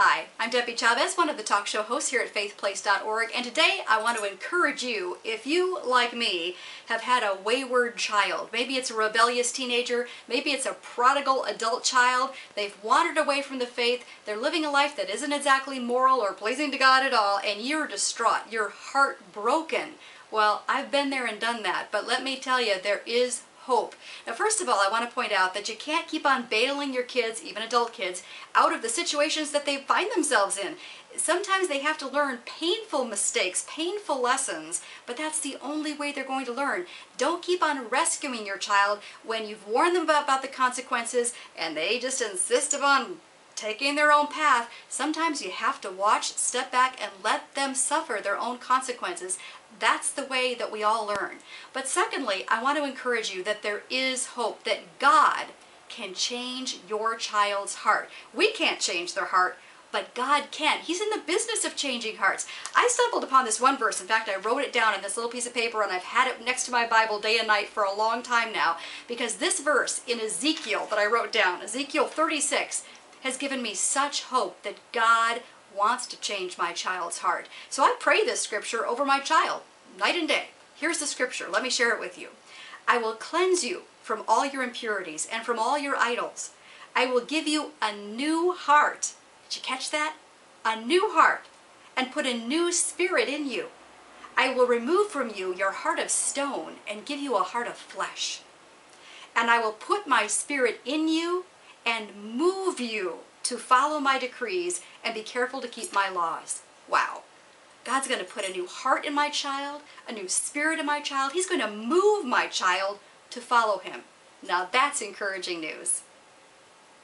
Hi, I'm Debbie Chavez, one of the talk show hosts here at faithplace.org, and today I want to encourage you, if you, like me, have had a wayward child, maybe it's a rebellious teenager, maybe it's a prodigal adult child, they've wandered away from the faith, they're living a life that isn't exactly moral or pleasing to God at all, and you're distraught, you're heartbroken. Well, I've been there and done that, but let me tell you, there is hope. Now, first of all, I want to point out that you can't keep on bailing your kids, even adult kids, out of the situations that they find themselves in. Sometimes they have to learn painful mistakes, painful lessons, but that's the only way they're going to learn. Don't keep on rescuing your child when you've warned them about, about the consequences and they just insist upon taking their own path, sometimes you have to watch, step back, and let them suffer their own consequences. That's the way that we all learn. But secondly, I want to encourage you that there is hope, that God can change your child's heart. We can't change their heart, but God can. He's in the business of changing hearts. I stumbled upon this one verse. In fact, I wrote it down in this little piece of paper and I've had it next to my Bible day and night for a long time now because this verse in Ezekiel that I wrote down, Ezekiel 36, has given me such hope that God wants to change my child's heart. So I pray this scripture over my child night and day. Here's the scripture. Let me share it with you. I will cleanse you from all your impurities and from all your idols. I will give you a new heart. Did you catch that? A new heart and put a new spirit in you. I will remove from you your heart of stone and give you a heart of flesh. And I will put my spirit in you and move you to follow my decrees and be careful to keep my laws. Wow. God's going to put a new heart in my child, a new spirit in my child. He's going to move my child to follow him. Now that's encouraging news.